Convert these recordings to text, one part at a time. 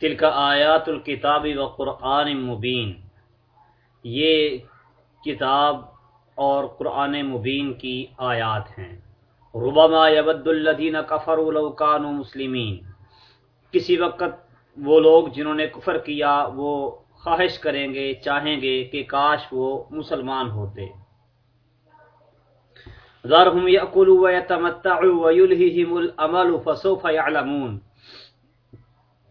تلک آیات الکتاب و قرآن مبین یہ کتاب اور قرآن مبین کی آیات ہیں. ربما یبد الذین کفروا لو کانوا مسلمین کسی وقت وہ لوگ جنہوں نے کفر کیا، وہ خواہش کریں گے، چاہیں گے کہ کاش وہ مسلمان ہوتے. ذرهم يأكلوا ويتمتعوا ويلههم الأمل فسوف يعلمون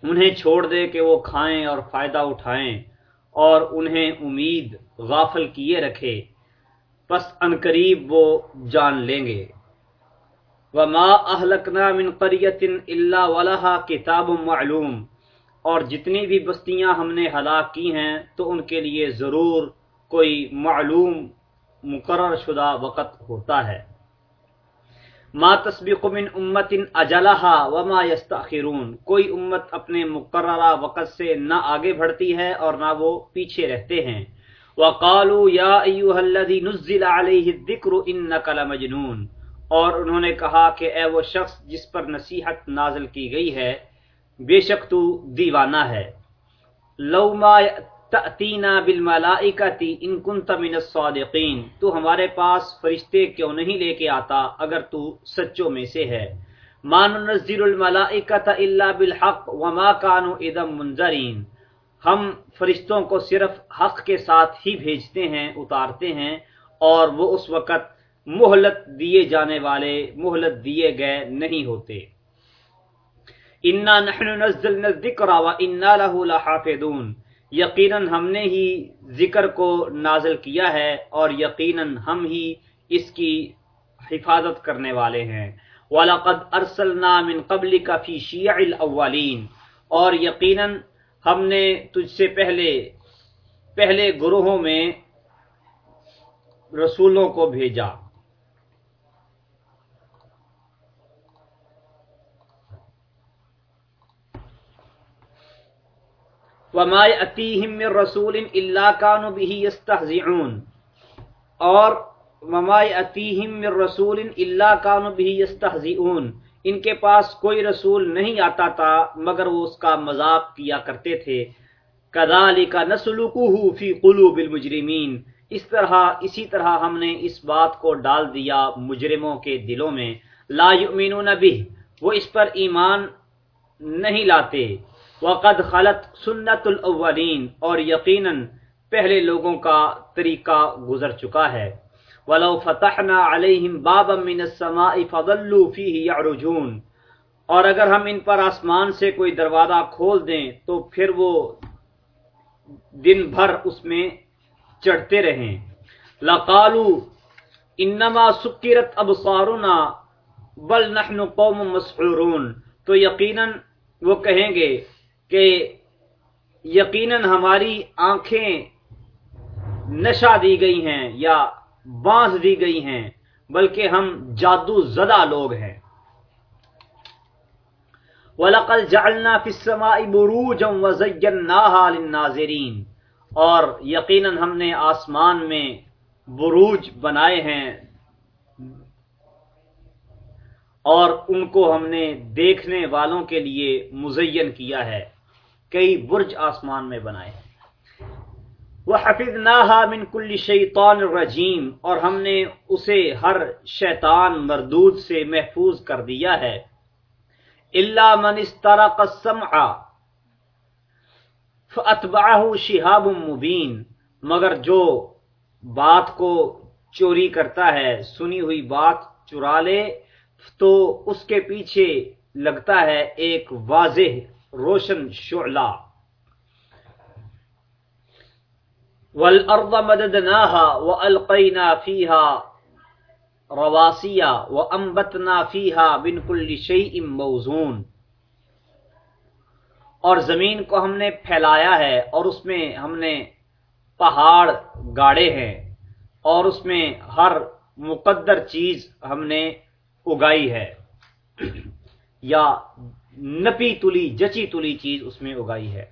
انہیں چھوڑ دے کہ وہ کھائیں اور فائدہ اٹھائیں اور انہیں امید غافل کیے رکھے۔ پس انقریب وہ جان لیں گے۔ وما اہلکنا من قریت الا ولہا کتاب معلوم۔ اور جتنی بھی بستیاں ہم نے ہلاک کی ہیں، تو ان کے لیے ضرور کوئی معلوم، مقرر شدہ وقت ہوتا ہے۔ ما تسبق من امت اجلہا وما یستاخرون کوئی امت اپنے مقررہ وقت سے نہ آگے بڑھتی ہے اور نہ وہ پیچھے رہتے ہیں۔ وقالوا یا ایوہ الذی نزل علیہ الذکر انکا لمجنون اور انہوں نے کہا کہ اے وہ شخص جس پر نصیحت نازل کی گئی ہے، بے شک تو دیوانہ ہے۔ لو ما تأتینا بالملائکتی ان کنت من الصادقین، تو ہمارے پاس فرشتے کیوں نہیں لے کے آتا اگر تو سچوں میں سے ہے؟ ما ننزل الملائکت الا بالحق وما كانوا اذا منذرین۔ ہم فرشتوں کو صرف حق کے ساتھ ہی بھیجتے ہیں، اتارتے ہیں، اور وہ اس وقت مہلت دیے جانے والے، مہلت دیے گئے نہیں ہوتے۔ انا نحن نزلنا الذکر وانا له لحافظون۔ یقیناً ہم نے ہی ذکر کو نازل کیا ہے اور یقیناً ہم ہی اس کی حفاظت کرنے والے ہیں۔ وَلَقَدْ أَرْسَلْنَا مِن قَبْلِكَ فِي شِيَعِ الْأَوَّلِينَ۔ اور یقیناً ہم نے تجھ سے پہلے پہلے گروہوں میں رسولوں کو بھیجا۔ وما اتیہم من رسول الا كانوا به يستهزئون اور وما اتیہم من رسول الا كانوا به يستهزئون ان کے پاس کوئی رسول نہیں آتا تھا، مگر وہ اس کا مذاق کیا کرتے تھے۔ کذالک نسلکه فی قلوب المجرمین اس طرح، اسی طرح ہم نے اس بات کو ڈال دیا مجرموں کے دلوں میں۔ لا یؤمنون به، وہ اس پر ایمان نہیں لاتے۔ وقد خلط سنت الاولین اور یقیناً پہلے لوگوں کا طریقہ گزر چکا ہے۔ ولو فتحنا علیہم بابا من السماء فظلوا فیہ یعرجون اور اگر ہم ان پر آسمان سے کوئی دروازہ کھول دیں تو پھر وہ دن بھر اس میں چڑھتے رہیں۔ لقالو انما سکرت ابصارنا بل نحن قوم مسحورون۔ تو یقیناً وہ کہیں گے کہ یقیناً ہماری آنکھیں نشہ دی گئی ہیں یا بانس دی گئی ہیں، بلکہ ہم جادو زدہ لوگ ہیں۔ وَلَقَدْ جَعَلْنَا فِي السَّمَاءِ بُرُوجًا وَزَيَّنَّاهَا لِلنَّاظِرِينَ۔ اور یقیناً ہم نے آسمان میں بروج بنائے ہیں۔ اور ان کو ہم نے دیکھنے والوں کے لیے مزین کیا ہے۔ کئی برج آسمان میں بنائے وہ حفظ من کل شیطان رجیم اور ہم نے اسے ہر شیطان مردود سے محفوظ کر دیا ہے۔ اللہ من استرق السمع فاتبعه شہاب مبین مگر جو بات کو چوری کرتا ہے، سنی ہوئی بات چرا لے، تو اس کے پیچھے لگتا ہے ایک واضح روشن شعلہ۔ والارض مددناها والقینا فيها رواسیا وانبتنا فيها من كل شيء موزون۔ اور زمین کو ہم نے پھیلایا ہے اور اس میں ہم نے پہاڑ گاڑے ہیں اور اس میں ہر مقدر چیز ہم نے اگائی ہے۔ یا نپی تلی، جچی تلی چیز اس میں اگائی ہے۔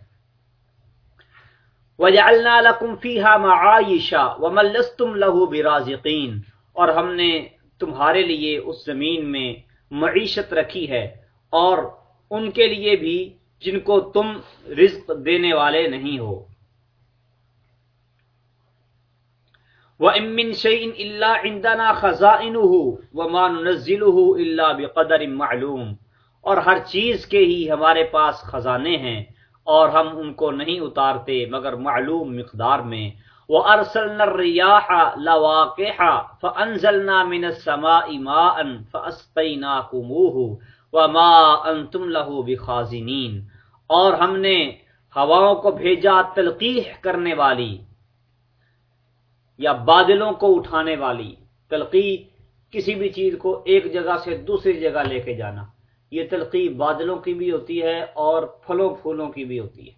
وَجَعَلْنَا لَكُمْ فِيهَا مَعَائِشَ وَمَنْ لَسْتُمْ لَهُ بِرَازِقِينَ اور ہم نے تمہارے لیے اس زمین میں معیشت رکھی ہے۔ اور ان کے لیے بھی جن کو تم رزق دینے والے نہیں ہو۔ وَإِن مِّن شَيْءٍ إِلَّا عِندَنَا خَزَائِنُهُ وَمَا نُنَزِّلُهُ إِلَّا بِقَدَرٍ مَعْلُوم۔ اور ہر چیز کے ہی ہمارے پاس خزانے ہیں اور ہم ان کو نہیں اتارتے مگر معلوم مقدار میں۔ وَأَرْسَلْنَا الرِّيَاحَ لَوَاقِحَ فَأَنزَلْنَا مِنَ السَّمَاءِ مَاءً فَأَسْقَيْنَاكُمُوهُ وَمَا أَنْتُمْ لَهُ بِخَازِنِينَ۔ اور ہم نے ہواؤں کو بھیجا تلقیح کرنے والی یا بادلوں کو اٹھانے والی۔ تلقی کسی بھی چیز کو ایک جگہ سے دوسری جگہ لے کے جانا۔ یہ تلقی بادلوں کی بھی ہوتی ہے اور پھلوں پھولوں کی بھی ہوتی ہے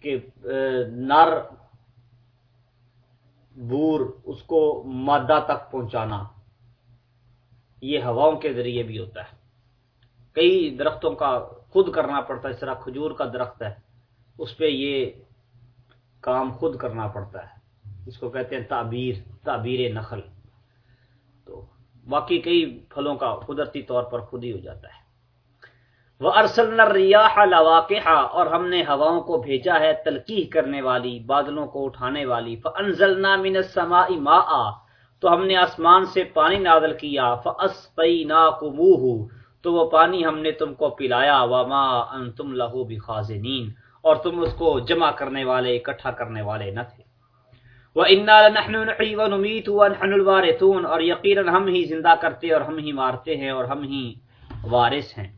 کہ نر، بور، اس کو مادہ تک پہنچانا، یہ ہواؤں کے ذریعے بھی ہوتا ہے۔ کئی درختوں کا خود کرنا پڑتا ہے، اس طرح کھجور کا درخت ہے، اس پہ یہ کام خود کرنا پڑتا ہے۔ اس کو کہتے ہیں تعبیر تعبیر نخل۔ باقی کئی پھلوں کا قدرتی طور پر خود ہی ہو جاتا ہے۔ وہ ارسل ریاح لواقع اور ہم نے ہواؤں کو بھیجا ہے تلقیح کرنے والی، بادلوں کو اٹھانے والی۔ فانزلنا من السماء ماء، تو ہم نے آسمان سے پانی نازل کیا۔ فاسقیناکموہ تو وہ پانی ہم نے تم کو پلایا۔ وما انتم له بخازنین اور تم اس کو جمع کرنے والے، اکٹھا کرنے والے نہ تھے۔ وَإِنَّا لَنَحْنُ نُحْيِي وَنُمِيتُ وَنَحْنُ الْوَارِثُونَ اور یقیناً ہم ہی زندہ کرتے اور ہم ہی مارتے ہیں اور ہم ہی وارث ہیں۔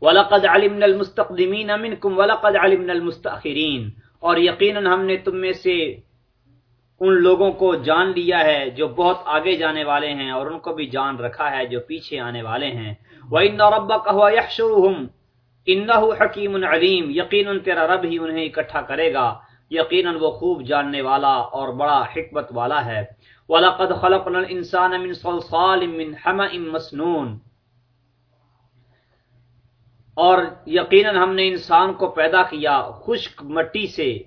وَلَقَدْ عَلِمْنَا الْمُسْتَقْدِمِينَ مِنْكُمْ وَلَقَدْ عَلِمْنَا الْمُسْتَأْخِرِينَ اور یقیناً ہم نے تم میں سے ان لوگوں کو جان لیا ہے جو بہت آگے جانے والے ہیں اور ان کو بھی جان رکھا ہے جو پیچھے آنے والے ہیں۔ وَإِنَّ رَبَّكَ هُوَ يَحْشُرُهُمْ إِنَّهُ حَكِيمٌ عَلِيمٌ۔ یقیناً تیرا رب ہی انہیں اکٹھا کرے گا۔ یقیناً وہ خوب جاننے والا اور بڑا حکمت والا ہے۔ وَلَقَدْ خَلَقْنَا الْإِنسَانَ مِنْ صَلْصَالٍ مِنْ حَمَئٍ مَسْنُونَ۔ اور یقیناً ہم نے انسان کو پیدا کیا خشک مٹی سے،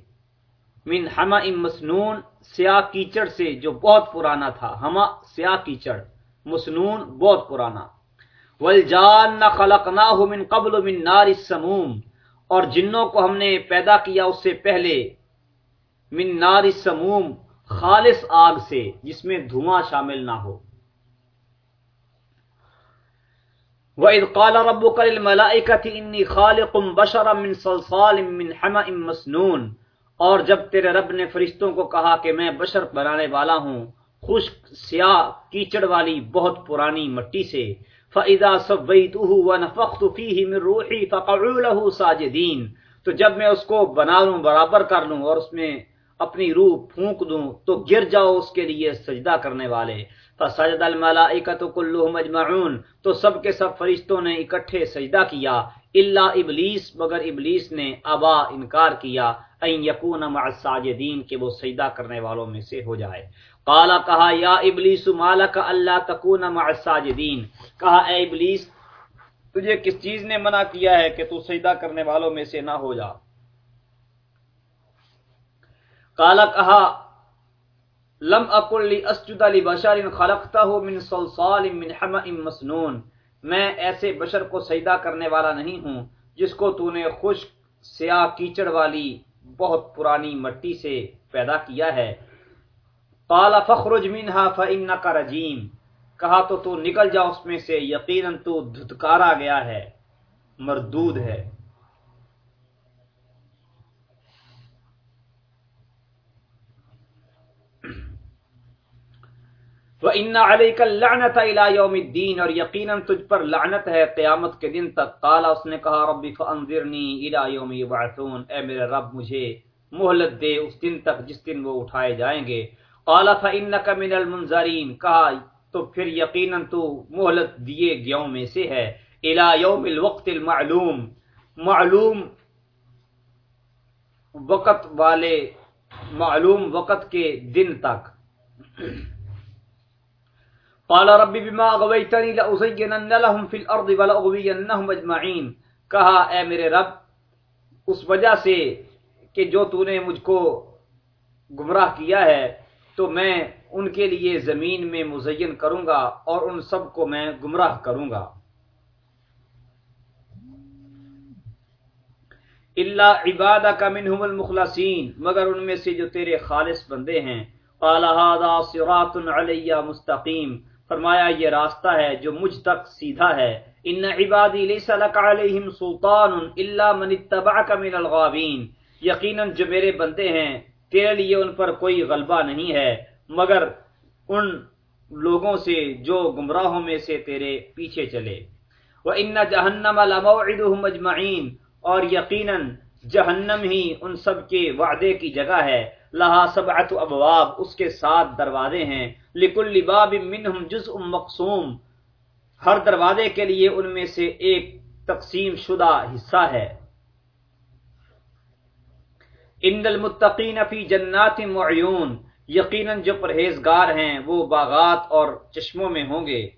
من حمأ مسنون، سیاہ کیچڑ سے جو بہت پرانا تھا۔ ہما سیاہ کیچڑ، مسنون بہت پرانا۔ والجان خلقناه من قبل من نار السموم۔ اور جنوں کو ہم نے پیدا کیا اس سے پہلے من نار سموم، خالص آگ سے، جس میں دھواں شامل نہ ہو۔ وَإِذْ قَالَ رَبُّكَ لِلْمَلَائِكَةِ إِنِّي خَالِقٌ بَشَرًا مِّن صَلْصَالٍ مِّن حَمَئٍ مَسْنُونٍ۔ اور جب تیرے رب نے فرشتوں کو کہا کہ میں بشر بنانے والا ہوں، خشک، سیاہ، کیچڑ والی، بہت پرانی مٹی سے، فَإِذَا سَوَّيْتُهُ وَنَفَخْتُ فِيهِ مِن رُوحِي فَقَعُوا لَهُ سَاجِدِينَ۔ تو جب میں اس کو بنا لوں، برابر کر لوں اور اس میں اپنی روح پھونک دوں تو گر جاؤ اس کے لیے سجدہ کرنے والے۔ فسجد الملائکۃ کلهم اجمعون۔ تو سب کے سب فرشتوں نے اکٹھے سجدہ کیا۔ الا ابلیس مگر ابلیس نے ابا انکار کیا۔ ان یکون مع الساجدین کہ وہ سجدہ کرنے والوں میں سے ہو جائے۔ قال، کہا، یا ابلیس مالک اللہ تکون مع الساجدین کہا، اے ابلیس تجھے کس چیز نے منع کیا ہے کہ تو سجدہ کرنے والوں میں سے نہ ہو جا؟ کالا کہا، لم اکل لی اسجد علی بشر خلقتہ من صلصال من حمأ مسنون۔ میں ایسے بشر کو سجدہ کرنے والا نہیں ہوں، جس کو تو نے خشک، سیاہ کیچڑ والی، بہت پرانی مٹی سے پیدا کیا ہے۔ قال فخرج منها فانك رجیم۔ کہا تو تو نکل جا، اس میں سے یقیناً تو دھتکارا گیا ہے، مردود ہے۔ وَإِنَّ عَلَيْكَ اللَّعْنَةَ إِلَى يَوْمِ الدِّينِ اور یقیناً تجھ پر لعنت ہے قیامت کے دن تک۔ قال اس نے کہا ربی فَأَنذِرْنِي إِلَى يَوْمِ يُبْعَثُونَ۔ اے میرے رب، مجھے مہلت دے اس دن تک جس دن وہ اٹھائے جائیں گے۔ قال فَإِنَّكَ مِنَ الْمُنذَرِينَ۔ کہا، تو پھر یقیناً تو مہلت دیے گیوں میں سے ہے۔ إِلَى يَوْمِ الْوَقْتِ الْمَعْلُومِ۔ معلوم وقت والے، معلوم وقت کے دن تک۔ قال ربی بما اغویتنی لأزینن لهم فی الارض ولأغویننهم اجمعین۔ کہا، اے میرے رب، اس وجہ سے کہ جو تو نے مجھ کو گمراہ کیا ہے، تو میں ان کے لیے زمین میں مزین کروں گا اور ان سب کو میں گمراہ کروں گا اللہ عبادہ کا منہم المخلصین مگر ان میں سے جو تیرے خالص بندے ہیں۔ قال هذا صراط علی مستقیم فرمایا، یہ راستہ ہے جو مجھ تک سیدھا ہے۔ ان عبادی لیس لک علیہم سلطان الا من اتبعک من الغابین یقینا جو میرے بندے ہیں، تیرے لیے ان پر کوئی غلبہ نہیں ہے، مگر ان لوگوں سے جو گمراہوں میں سے تیرے پیچھے چلے۔ وَإِنَّ جَهَنَّمَ لَمَوْعِدُهُمْ أَجْمَعِينَ۔ اور یقیناً جہنم ہی ان سب کے وعدے کی جگہ ہے۔ لہا سبعت ابواب، اس کے ساتھ دروازے ہیں۔ لکل باب منہم جزء مقسوم۔ ہر دروازے کے لیے ان میں سے ایک تقسیم شدہ حصہ ہے۔ ان المتقین فی جنات معیون۔ یقیناً جو پرہیزگار ہیں، وہ باغات اور چشموں میں ہوں گے۔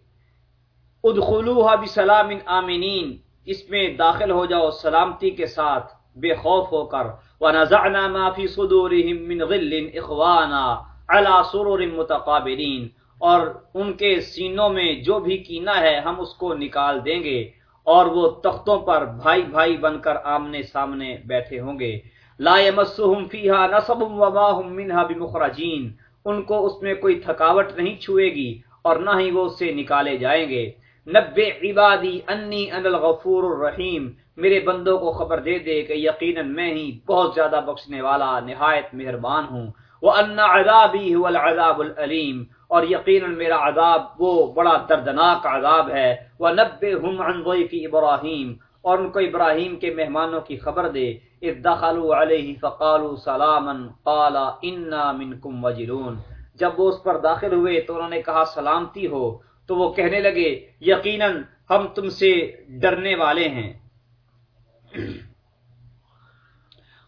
ادخلوها بسلام آمینین اس میں داخل ہو جاؤ سلامتی کے ساتھ، بے خوف ہو کر۔ ونزعنا ما فی صدورهم من غل اخوانا على سرور متقابلین اور ان کے سینوں میں جو بھی کینہ ہے، ہم اس کو نکال دیں گے۔ اور وہ تختوں پر بھائی بھائی بن کر آمنے سامنے بیٹھے ہوں گے۔ لا يمسهم فيها نصب وما هم منها بمخرجین۔ ان کو اس میں کوئی تھکاوٹ نہیں چھوئے گی اور نہ ہی وہ اس سے نکالے جائیں گے۔ نب عبادی انی ان الغفور الرحیم۔ میرے بندوں کو خبر دے دے کہ یقیناً میں ہی بہت زیادہ بخشنے والا، نہایت مہربان ہوں۔ وہ ان عذابی هو العذاب العلیم اور یقیناً میرا عذاب وہ بڑا دردناک عذاب ہے۔ وہ نب ہم عن ابراہیم اور ان کو ابراہیم کے مہمانوں کی خبر دے۔ اذ دخلوا علیہ فقالوا سلاما۔ قال انا منکم وجلون جب وہ اس پر داخل ہوئے تو انہوں نے کہا، سلامتی ہو۔ تو وہ کہنے لگے، یقیناً ہم تم سے ڈرنے والے ہیں.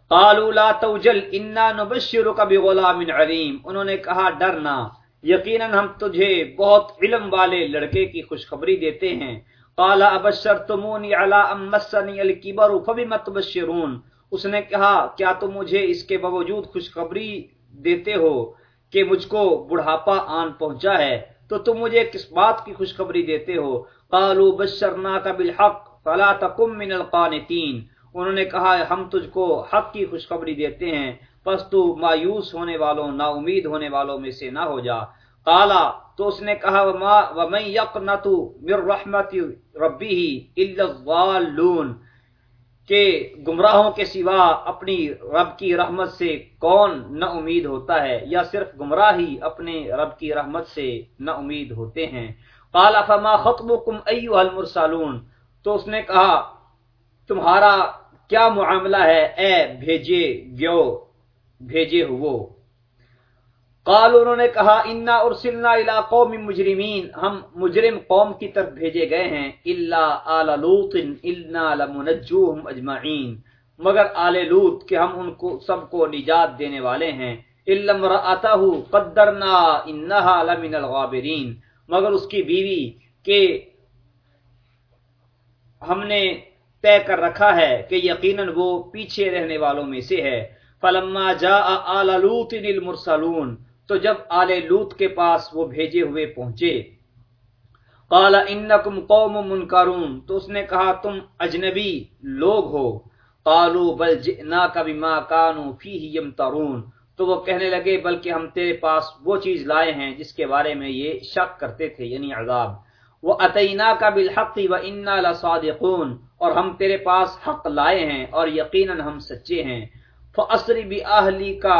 قالوا لا توجل، انا نبشرك بغلام علیم. انہوں نے کہا ڈرنا یقیناً ہم تجھے بہت علم والے لڑکے کی خوشخبری دیتے ہیں۔ قال ابشرتموني على ام مسني الكبر فبما تبشرون؟ اس نے کہا، کیا تم مجھے اس کے باوجود خوشخبری دیتے ہو کہ مجھ کو بڑھاپا آن پہنچا ہے؟ تو تم مجھے کس بات کی خوشخبری دیتے ہو؟ قالوا بشرناک بالحق، فلا تکم من القانتین۔ انہوں نے کہا، ہم تجھ کو حق کی خوشخبری دیتے ہیں، پس تو مایوس ہونے والوں نا امید ہونے والوں میں سے نہ ہو جا۔ قالا، تو اس نے کہا، وما ومن یقنط من رحمت ربه الا الضالون۔ کہ گمراہوں کے سوا اپنی رب کی رحمت سے کون نہ امید ہوتا ہے یا صرف گمراہ ہی اپنے رب کی رحمت سے نہ امید ہوتے ہیں۔ قال فما خطبكم ايها المرسلون؟ تو اس نے کہا، تمہارا کیا معاملہ ہے؟ اے، بھیجے گیو، بھیجے ہو قال انہوں نے کہا، انا ارسلنا الى قوم مجرمین ہم مجرم قوم کی طرف بھیجے گئے ہیں الا آل لوط انا لمنجوهم اجمعین مگر آل لوط کہ ہم ان کو، سب کو نجات دینے والے ہیں۔ الا امراته قدرنا انها لمن الغابرین مگر اس کی بیوی کہ ہم نے طے کر رکھا ہے کہ یقیناً وہ پیچھے رہنے والوں میں سے ہے۔ فلما جاء آل لوط المرسلون۔ تو جب آل لوت کے پاس وہ بھیجے ہوئے پہنچے، قال انکم قوم منکرون، تو اس نے کہا، تم اجنبی لوگ ہو۔ قالوا بل جئناک بما كانوا فيه يمترون تو وہ کہنے لگے، بلکہ ہم تیرے پاس وہ چیز لائے ہیں جس کے بارے میں یہ شک کرتے تھے یعنی عذاب۔ وہ اتینا کا بالحق و انا لصادقون، اور ہم تیرے پاس حق لائے ہیں اور یقیناً ہم سچے ہیں۔ فاسری باہلی کا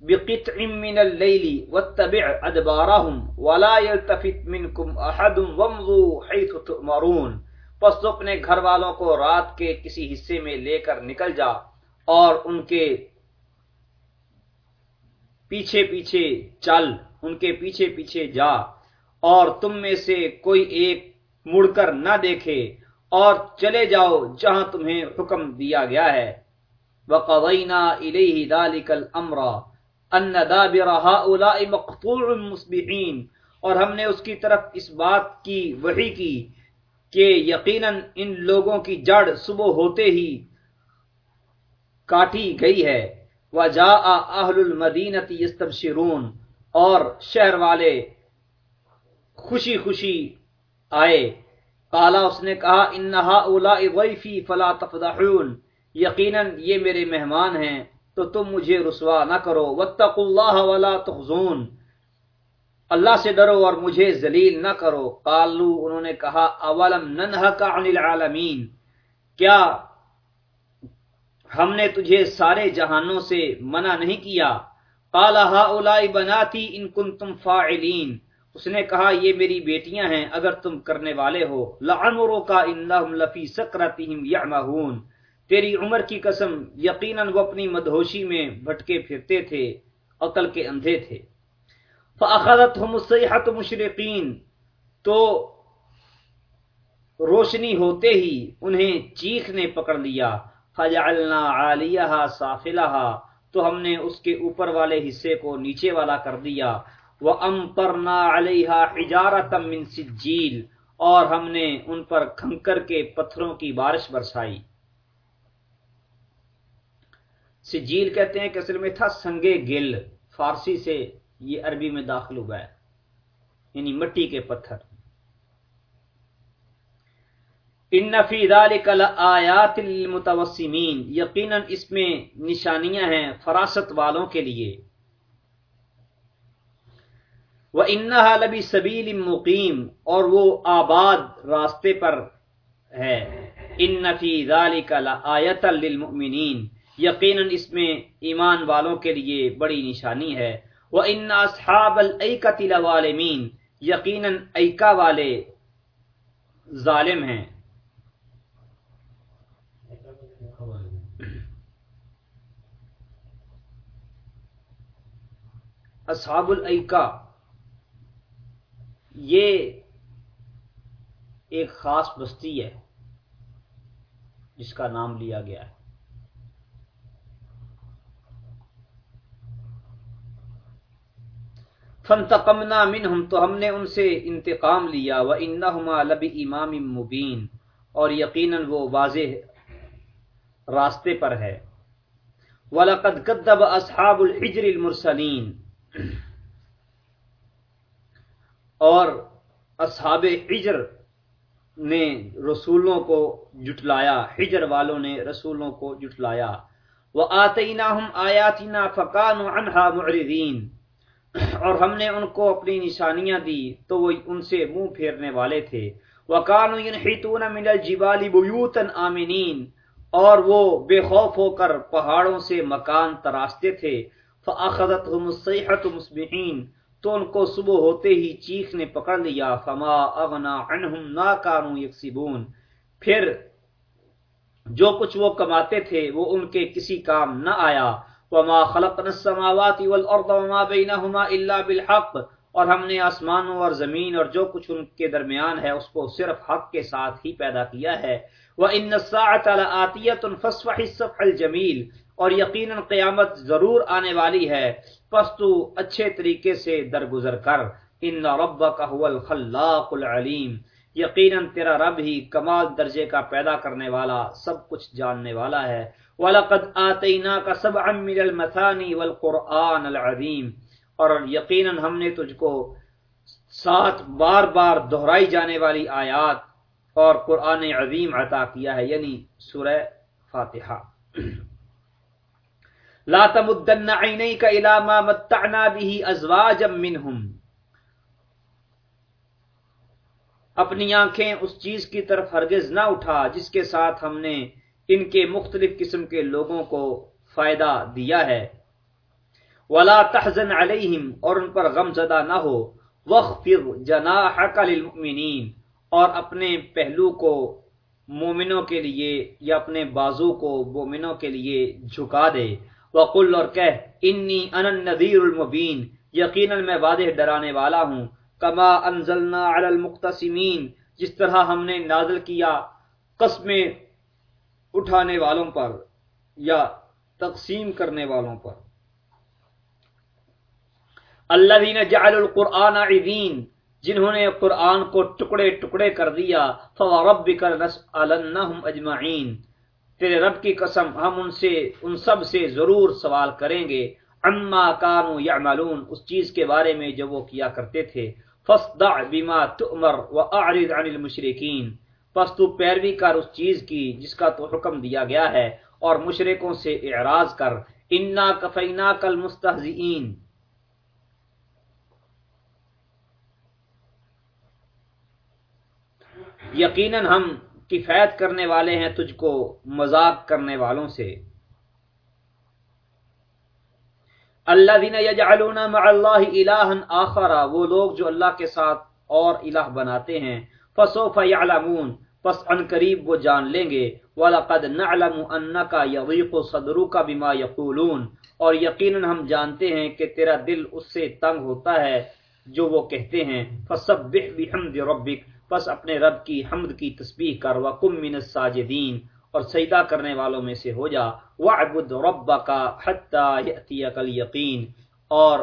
بقطع من الليل واتبع ادبارهم ولا يلتفت منكم احد وامضوا حيث تؤمرون۔ پس تو اپنے گھر والوں کو رات کے کسی حصے میں لے کر نکل جا اور ان کے پیچھے پیچھے چل، ان کے پیچھے پیچھے جا اور تم میں سے کوئی ایک مڑ کر نہ دیکھے اور چلے جاؤ جہاں تمہیں حکم دیا گیا ہے۔ وَقَضَيْنَا إِلَيْهِ ذَلِكَ الْأَمْرَ ان دابر هؤلاء مقطوع مصبحین اور ہم نے اس کی طرف اس بات کی وحی کی کہ یقیناً ان لوگوں کی جڑ صبح ہوتے ہی کاٹی گئی ہے۔ وجاء اہل المدینہ یستبشرون، اور شہر والے خوشی خوشی آئے۔ کالا اس نے کہا انہا اولا غیفی فلا تفضحون، یقیناً یہ میرے مہمان ہیں۔ تو تم مجھے رسوا نہ کرو۔ واتقوا اللہ ولا تخزون۔ اللہ سے ڈرو اور مجھے ذلیل نہ کرو۔ قالو، انہوں نے کہا، اولم ننہک عن العالمین؟ کیا ہم نے تجھے سارے جہانوں سے منع نہیں کیا؟ قال هؤلاء بناتی ان کنتم فاعلین۔ اس نے کہا، یہ میری بیٹیاں ہیں، اگر تم کرنے والے ہو۔ لعمرک انہم لفی سکرتہم یعمہون۔ تیری عمر کی قسم یقیناً وہ اپنی مدہوشی میں بھٹکے پھرتے تھے، عقل کے اندھے تھے۔ فاخذتهم الصيحه مشرقین تو روشنی ہوتے ہی انہیں چیخ نے پکڑ لیا۔ فجعلنا عالیہا صافلہا تو ہم نے اس کے اوپر والے حصے کو نیچے والا کر دیا۔ وہ وَأَمْطَرْنَا عَلَيْهَا حِجَارَةً مِّن سِجِّيلٍ۔ اور ہم نے ان پر کھنکر کے پتھروں کی بارش برسائی۔ سجیل کہتے ہیں کہ اصل میں تھا سنگے گل، فارسی سے یہ عربی میں داخل ہوا ہے یعنی مٹی کے پتھر۔ ان فی ذلک لآیات للمتوسمین، یقینا اس میں نشانیاں ہیں فراست والوں کے لیے۔ وَإِنَّهَا لَبِي سَبِيلٍ مُقِيمٍ اور وہ آباد راستے پر ہے۔ ان فی ذلک لآیۃ للمؤمنین یقیناً اس میں ایمان والوں کے لیے بڑی نشانی ہے۔ وہ ان اصحاب العقت والمین یقیناً ایکا والے ظالم ہیں۔ اصحاب العقا یہ ایک خاص بستی ہے جس کا نام لیا گیا ہے۔ فنتقمنا منہم تو ہم نے ان سے انتقام لیا و انہما لب امام مبین اور یقیناً وہ واضح راستے پر ہے۔ وَلَقَدْ كَذَّبَ أَصْحَابُ الْحِجْرِ الْمُرْسَلِينَ۔ اور اصحاب حجر نے رسولوں کو جٹلایا حجر والوں نے رسولوں کو جٹلایا وَآتَيْنَاهُمْ آيَاتِنَا فَقَانُوا عَنْهَا مُعْرِضِينَ۔ اور ہم نے ان کو اپنی نشانیاں دی تو وہ ان سے منہ پھیرنے والے تھے۔ وَقَانُوا يَنْحِتُونَ مِنَ الْجِبَالِ بُيُوتًا آمِنِينَ۔ اور وہ بے خوف ہو کر پہاڑوں سے مکان تراشتے تھے۔ فَأَخَذَتْهُمُ الصَّيْحَةُ مُصْبِحِينَ۔ تو ان کو صبح ہوتے ہی چیخ نے پکڑ لیا۔ فما اغنا عنہم نا کانو یکسبون پھر جو کچھ وہ کماتے تھے وہ ان کے کسی کام نہ آیا۔ وما خلقنا السماوات والارض وما بينهما الا بالحق اور ہم نے آسمانوں اور زمین اور جو کچھ ان کے درمیان ہے اس کو صرف حق کے ساتھ ہی پیدا کیا ہے۔ وان الساعه لاتيه فاصفح الصفح الجميل اور یقینا قیامت ضرور آنے والی ہے۔ پس تو اچھے طریقے سے درگزر کر۔ ان ربک هو الخلاق العلیم یقینا تیرا رب ہی کمال درجے کا پیدا کرنے والا، سب کچھ جاننے والا ہے۔ وَلَقَدْ آتَيْنَاكَ سَبْعًا مِّنَ الْمَثَانِ وَالْقُرْآنَ الْعَظِيمِ۔ اور یقیناً ہم نے تجھ کو سات بار بار دہرائی جانے والی آیات اور قرآن عظیم عطا کیا ہے یعنی سورہ فاتحہ۔ لا تمدن عینیک الى ما متعنا به ازواجا منهم۔ اپنی آنکھیں اس چیز کی طرف ہرگز نہ اٹھا جس کے ساتھ ہم نے ان کے مختلف قسم کے لوگوں کو فائدہ دیا ہے۔ ولا تحزن علیہم اور ان پر غم زدہ نہ ہو۔ وخفض جناحک للمؤمنین اور اپنے پہلو کو مومنوں کے لیے یا اپنے بازو کو مومنوں کے لیے جھکا دے۔ وقل اور کہہ انی انا النذیر المبین یقینا میں واضح ڈرانے والا ہوں۔ کما انزلنا علی المقتسمین، جس طرح ہم نے نازل کیا قسمیں اٹھانے والوں پر یا تقسیم کرنے والوں پر۔ اللہ جعل القرآن عدین جنہوں نے قرآن کو ٹکڑے ٹکڑے کر دیا فوربک لنسألنہم اجمعین تیرے رب کی قسم ہم ان سے، ان سب سے ضرور سوال کریں گے۔ عما کانوا یعملون اس چیز کے بارے میں جو وہ کیا کرتے تھے۔ فاصدع بما تؤمر واعرض عن المشرکین۔ پس تو پیروی کر اس چیز کی جس کا تو حکم دیا گیا ہے، اور مشرقوں سے اعراض کر۔ انا کفینا کل مستحزین یقیناً ہم کفایت کرنے والے ہیں تجھ کو، مذاق کرنے والوں سے۔ اللہ دین یجعلون مع اللہ الہا آخرا وہ لوگ جو اللہ کے ساتھ اور الہ بناتے ہیں، فسوف یعلمون پس ان قریب وہ جان لیں گے۔ وَلَقَدْ نَعْلَمُ أَنَّكَ يَضِيقُ صَدْرُكَ بِمَا يَقُولُونَ۔ اور یقیناً ہم جانتے ہیں کہ تیرا دل اس سے تنگ ہوتا ہے جو وہ کہتے ہیں۔ فَسَبِّحْ بِحَمْدِ رَبِّكَ، پس اپنے رب کی حمد کی تسبیح کر۔ وَقُم مِّنَ السَّاجِدِينَ۔ اور سجدہ کرنے والوں میں سے ہو جا۔ وعبد ربک حَتَّى يَأْتِيَكَ الیقین اور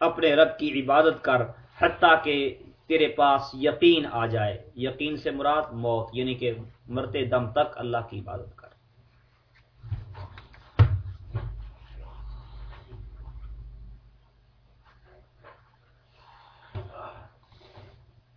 اپنے رب کی عبادت کر حتیٰ کہ تیرے پاس یقین آ جائے۔ یقین سے مراد موت یعنی کہ مرتے دم تک اللہ کی عبادت۔